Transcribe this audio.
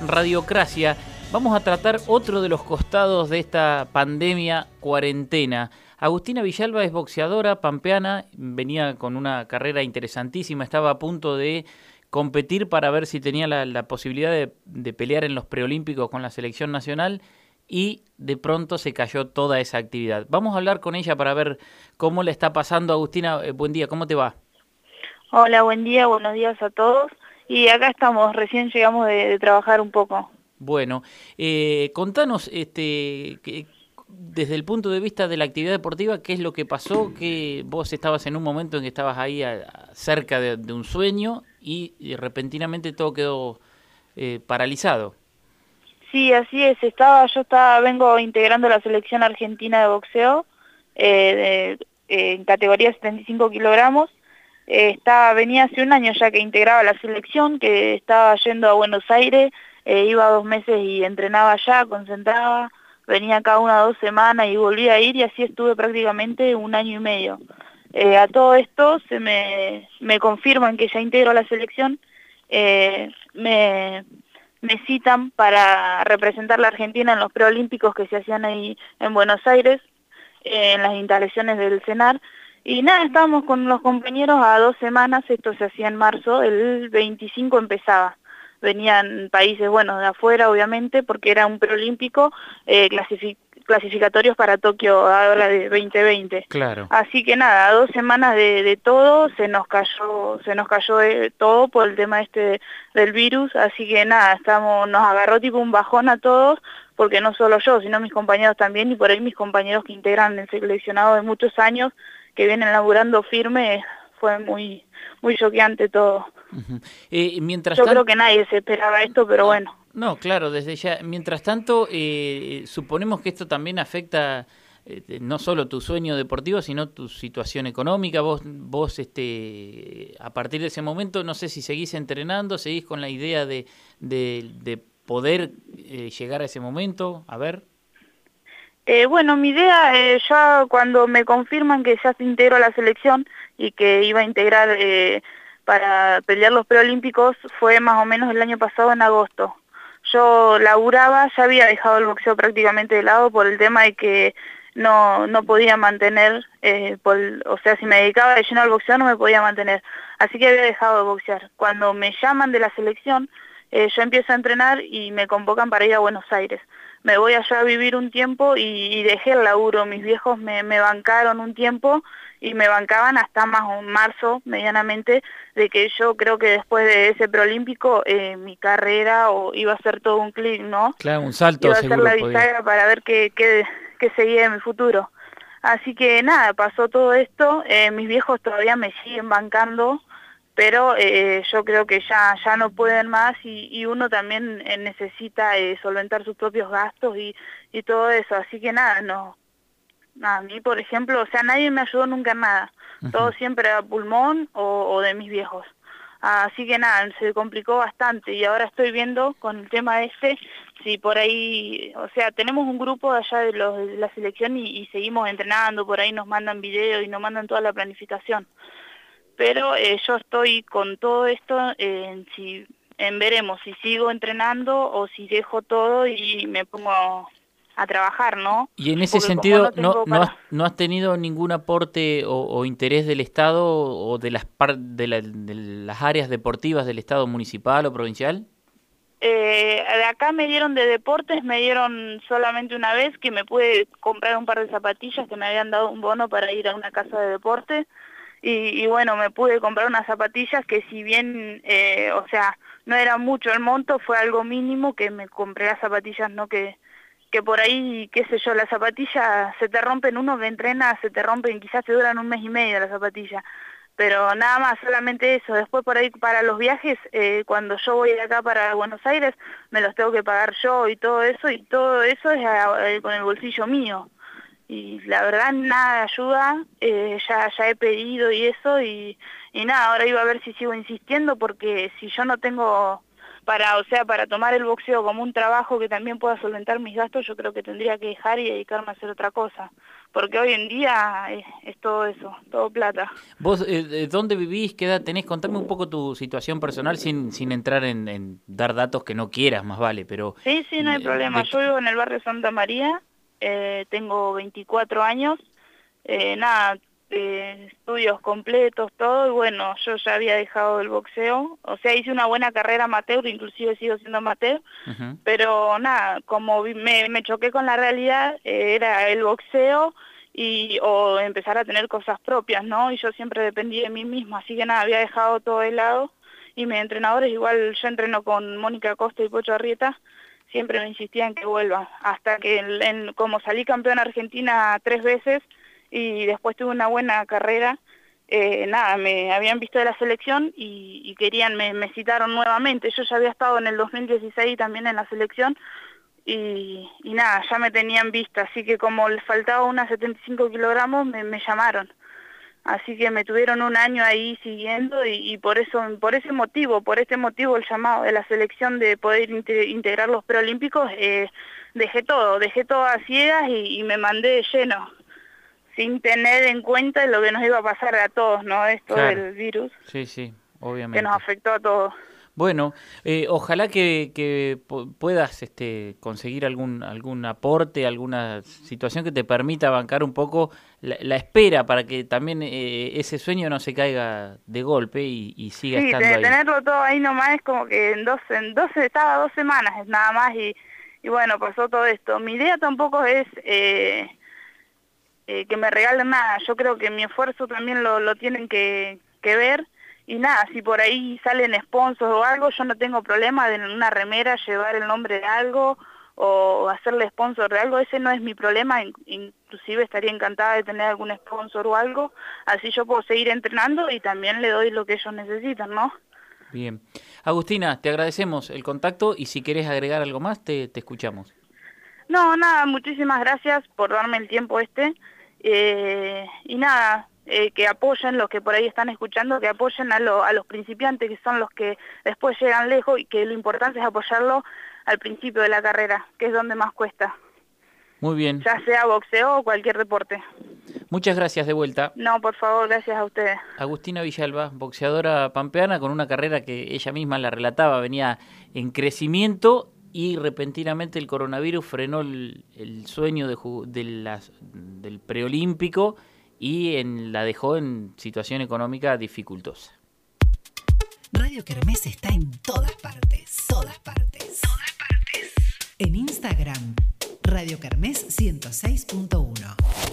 Radiocracia. Vamos a tratar otro de los costados de esta pandemia cuarentena. Agustina Villalba es boxeadora pampeana, venía con una carrera interesantísima, estaba a punto de competir para ver si tenía la, posibilidad de, de, pelear en los preolímpicos con la selección nacional y de pronto se cayó toda esa actividad. Vamos a hablar con ella para ver cómo le está pasando. Agustina, eh, buen día, ¿cómo te va? Hola, buen día, buenos días a todos. Y acá estamos, recién llegamos de, trabajar un poco. Bueno, eh, contanos, este, que, desde el punto de vista de la actividad deportiva, ¿qué es lo que pasó? Que vos estabas en un momento en que estabas ahí cerca de, un sueño y, repentinamente todo quedó eh, paralizado. Sí, así es. Estaba, yo estaba, vengo integrando la selección argentina de boxeo eh, en categoría 75 kilogramos eh, venía hace un año ya que integraba la selección, que estaba yendo a Buenos Aires, eh, iba dos meses y entrenaba allá, concentraba, venía cada una o dos semanas y volvía a ir y así estuve prácticamente un año y medio. Eh, a todo esto se me, me confirman que ya integro la selección, me, me citan para representar la Argentina en los preolímpicos que se hacían ahí en Buenos Aires, en las instalaciones del CENAR, y nada, estábamos con los compañeros a dos semanas, esto se hacía en marzo, el 25 empezaba. Venían países, bueno, de afuera obviamente, porque era un preolímpico, eh, clasificatorios para Tokio ahora de 2020. Claro. Así que nada, a dos semanas de, todo se nos cayó, se nos cayó eh, todo por el tema este del virus, así que nada, estamos, nos agarró tipo un bajón a todos, porque no solo yo, sino mis compañeros también, y por ahí mis compañeros que integran el seleccionado de muchos años, que vienen laburando firme, fue muy muy choqueante todo. Eh, mientras Yo creo que nadie se esperaba esto, pero bueno. No, claro, desde ya. Mientras tanto, eh, suponemos que esto también afecta eh, no solo tu sueño deportivo, sino tu situación económica. Vos, vos este, a partir de ese momento, no sé si seguís entrenando, seguís con la idea de, de, de poder llegar a ese momento. A ver. Eh, bueno, mi idea, eh, ya cuando me confirman que ya se integró a la selección y que iba a integrar eh, para pelear los preolímpicos, fue más o menos el año pasado en agosto. Yo laburaba, ya había dejado el boxeo prácticamente de lado por el tema de que no, no podía mantener, por, o sea, si me dedicaba de lleno al boxeo no me podía mantener. Así que había dejado de boxear. Cuando me llaman de la selección, yo empiezo a entrenar y me convocan para ir a Buenos Aires me voy allá a vivir un tiempo y, dejé el laburo. Mis viejos me, bancaron un tiempo y me bancaban hasta más o marzo medianamente de que yo creo que después de ese preolímpico eh, mi carrera o iba a ser todo un clic, ¿no? Claro, un salto Iba a ser la bisagra para ver qué, qué, qué seguía en mi futuro. Así que nada, pasó todo esto, eh, mis viejos todavía me siguen bancando, pero eh, yo creo que ya, ya no pueden más y, uno también eh, necesita eh, solventar sus propios gastos y, y todo eso, así que nada, no, a mí por ejemplo, o sea, nadie me ayudó nunca en nada, todo siempre a pulmón o, de mis viejos. Así que nada, se complicó bastante y ahora estoy viendo con el tema este, si por ahí, o sea, tenemos un grupo allá de, los, de la selección y, y seguimos entrenando, por ahí nos mandan videos y nos mandan toda la planificación pero eh, yo estoy con todo esto en si en veremos si sigo entrenando o si dejo todo y me pongo a trabajar, ¿no? Y en ese sentido, no, no, has, no, has, tenido ningún aporte o, interés del Estado o de las, de, las áreas deportivas del Estado municipal o provincial? Eh, de acá me dieron de deportes, me dieron solamente una vez que me pude comprar un par de zapatillas que me habían dado un bono para ir a una casa de deporte y, bueno, me pude comprar unas zapatillas que si bien, eh, o sea, no era mucho el monto, fue algo mínimo que me compré las zapatillas, no que, que por ahí, qué sé yo, las zapatillas se te rompen, uno que entrena, se te rompen, quizás te duran un mes y medio las zapatillas, pero nada más, solamente eso. Después por ahí para los viajes, eh, cuando yo voy de acá para Buenos Aires, me los tengo que pagar yo y todo eso, y todo eso es eh, con el bolsillo mío y la verdad nada ayuda, eh, ya, ya he pedido y eso y, y nada, ahora iba a ver si sigo insistiendo porque si yo no tengo para, o sea, para tomar el boxeo como un trabajo que también pueda solventar mis gastos, yo creo que tendría que dejar y dedicarme a hacer otra cosa, porque hoy en día es, todo eso, todo plata. ¿Vos eh, dónde vivís? ¿Qué edad tenés? Contame un poco tu situación personal sin, sin entrar en, dar datos que no quieras, más vale, pero... Sí, sí, no hay problema. Yo vivo en el barrio Santa María, eh, tengo 24 años, eh, nada, eh, estudios completos, todo, y bueno, yo ya había dejado el boxeo, o sea, hice una buena carrera amateur, inclusive sigo siendo amateur, pero nada, como me, me, choqué con la realidad, eh, era el boxeo y o empezar a tener cosas propias, ¿no? Y yo siempre dependí de mí misma, así que nada, había dejado todo de lado, y mis entrenadores, igual yo entreno con Mónica Costa y Pocho Arrieta, siempre me insistían que vuelva, hasta que como salí campeona argentina tres veces, y después tuve una buena carrera. Eh, nada, me habían visto de la selección y, querían, me, citaron nuevamente. Yo ya había estado en el 2016 también en la selección y, nada, ya me tenían vista, así que como les faltaba unas 75 kilogramos me, llamaron. Así que me tuvieron un año ahí siguiendo y, por eso, por ese motivo, por este motivo el llamado de la selección de poder integrar los preolímpicos, eh, dejé todo, dejé todo a ciegas y, y me mandé de lleno sin tener en cuenta lo que nos iba a pasar a todos, ¿no? Esto del virus. Sí, sí, obviamente. Que nos afectó a todos. Bueno, eh, ojalá que, que, puedas este, conseguir algún, algún aporte, alguna situación que te permita bancar un poco la, espera para que también eh, ese sueño no se caiga de golpe y, y siga sí, estando ahí. tenerlo todo ahí nomás es como que en dos, en dos, estaba dos semanas nada más y, y bueno, pasó todo esto. Mi idea tampoco es... Eh, eh, que me regalen nada. Yo creo que mi esfuerzo también lo, lo tienen que, que, ver. Y nada, si por ahí salen sponsors o algo, yo no tengo problema de en una remera llevar el nombre de algo o hacerle sponsor de algo. Ese no es mi problema. Inclusive estaría encantada de tener algún sponsor o algo. Así yo puedo seguir entrenando y también le doy lo que ellos necesitan, ¿no? Bien. Agustina, te agradecemos el contacto y si quieres agregar algo más, te, te escuchamos. No, nada, muchísimas gracias por darme el tiempo este. Eh, y nada, eh, que apoyen los que por ahí están escuchando, que apoyen a, a los principiantes que son los que después llegan lejos y que lo importante es apoyarlo al principio de la carrera, que es donde más cuesta. Muy bien. Ya sea boxeo o cualquier deporte. Muchas gracias de vuelta. No, por favor, gracias a ustedes. Agustina Villalba, boxeadora pampeana con una carrera que ella misma la relataba, venía en crecimiento y repentinamente el coronavirus frenó el, sueño de, las, del preolímpico y en, la dejó en situación económica dificultosa. Radio Kermés está en todas partes, todas partes, todas partes. En Instagram, Radio Kermés 106.1.